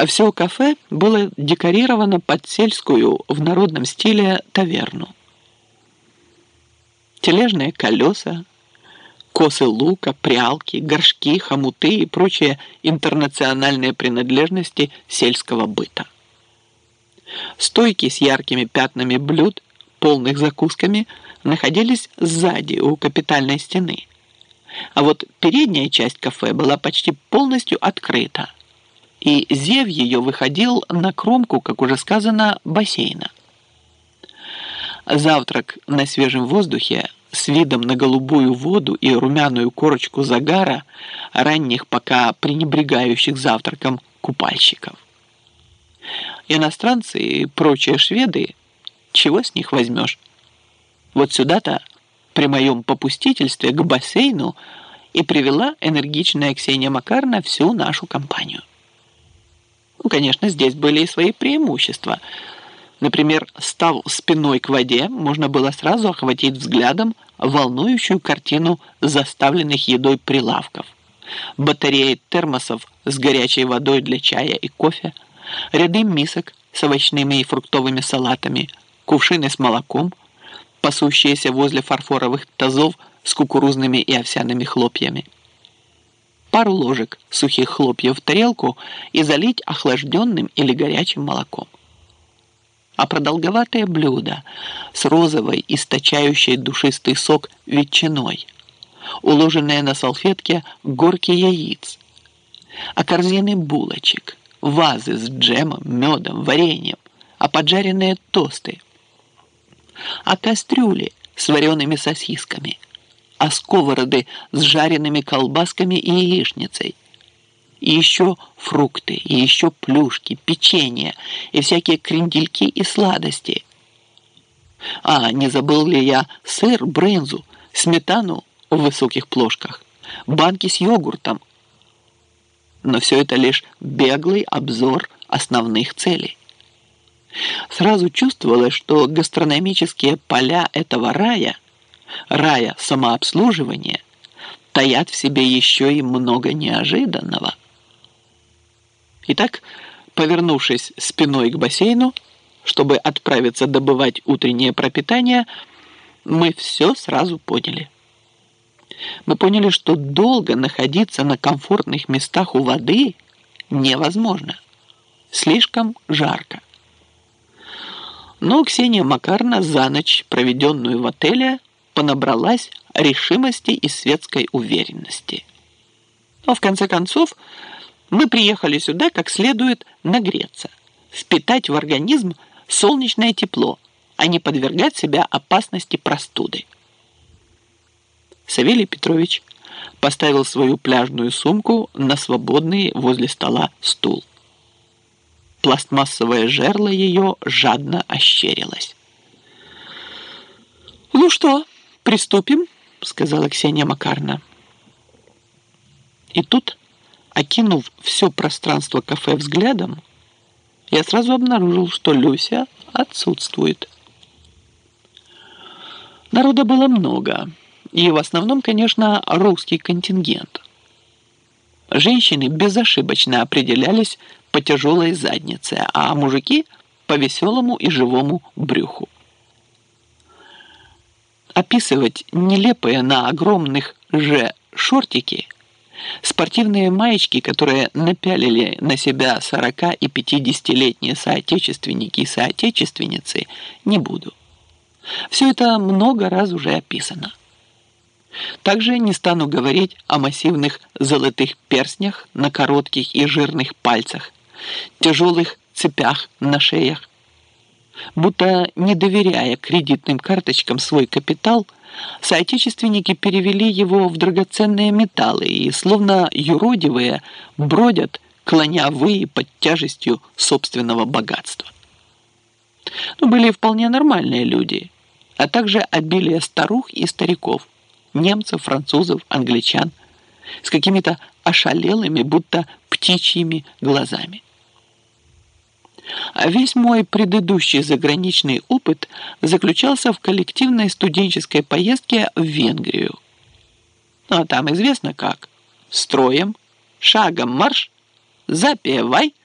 А все кафе было декорировано под сельскую в народном стиле таверну. Тележные колеса, косы лука, прялки, горшки, хомуты и прочие интернациональные принадлежности сельского быта. Стойки с яркими пятнами блюд, полных закусками, находились сзади у капитальной стены. А вот передняя часть кафе была почти полностью открыта, и зев ее выходил на кромку, как уже сказано, бассейна. Завтрак на свежем воздухе с видом на голубую воду и румяную корочку загара ранних пока пренебрегающих завтраком купальщиков. Иностранцы и прочие шведы, чего с них возьмешь? Вот сюда-то, при моем попустительстве к бассейну, и привела энергичная Ксения Макарна всю нашу компанию. Ну, конечно, здесь были и свои преимущества. Например, став спиной к воде, можно было сразу охватить взглядом волнующую картину заставленных едой прилавков, батареи термосов с горячей водой для чая и кофе, ряды мисок с овощными и фруктовыми салатами, кувшины с молоком, пасущиеся возле фарфоровых тазов с кукурузными и овсяными хлопьями. Пару ложек сухих хлопьев в тарелку и залить охлажденным или горячим молоком. А продолговатое блюдо с розовой, источающей душистый сок ветчиной, уложенные на салфетке горки яиц, а корзины булочек, вазы с джемом, медом, вареньем, а поджаренные тосты, а кастрюли с вареными сосисками – а сковороды с жареными колбасками и яичницей. И еще фрукты, и еще плюшки, печенье, и всякие крендельки и сладости. А, не забыл ли я сыр, брынзу, сметану в высоких плошках, банки с йогуртом. Но все это лишь беглый обзор основных целей. Сразу чувствовалось, что гастрономические поля этого рая – рая самообслуживания таят в себе еще и много неожиданного. Итак, повернувшись спиной к бассейну, чтобы отправиться добывать утреннее пропитание, мы все сразу поняли. Мы поняли, что долго находиться на комфортных местах у воды невозможно. Слишком жарко. Но Ксения Макарна за ночь, проведенную в отеле, понабралась решимости и светской уверенности. Но в конце концов мы приехали сюда как следует нагреться, впитать в организм солнечное тепло, а не подвергать себя опасности простуды. Савелий Петрович поставил свою пляжную сумку на свободный возле стола стул. Пластмассовое жерло ее жадно ощерилось. «Ну что?» «Приступим», — сказала Ксения Макарна. И тут, окинув все пространство кафе взглядом, я сразу обнаружил, что Люся отсутствует. Народа было много, и в основном, конечно, русский контингент. Женщины безошибочно определялись по тяжелой заднице, а мужики — по веселому и живому брюху описывать нелепые на огромных же шортики, спортивные маечки, которые напялили на себя 40 и 50-летние соотечественники и соотечественницы, не буду. Все это много раз уже описано. Также не стану говорить о массивных золотых перстнях на коротких и жирных пальцах, тяжелых цепях на шеях, Будто не доверяя кредитным карточкам свой капитал, соотечественники перевели его в драгоценные металлы и, словно юродивые, бродят, клоня выи под тяжестью собственного богатства. Но ну, были вполне нормальные люди, а также обилие старух и стариков, немцев, французов, англичан, с какими-то ошалелыми, будто птичьими глазами. А весь мой предыдущий заграничный опыт заключался в коллективной студенческой поездке в Венгрию. Ну, а там известно как. Строем, шагом марш, запевай –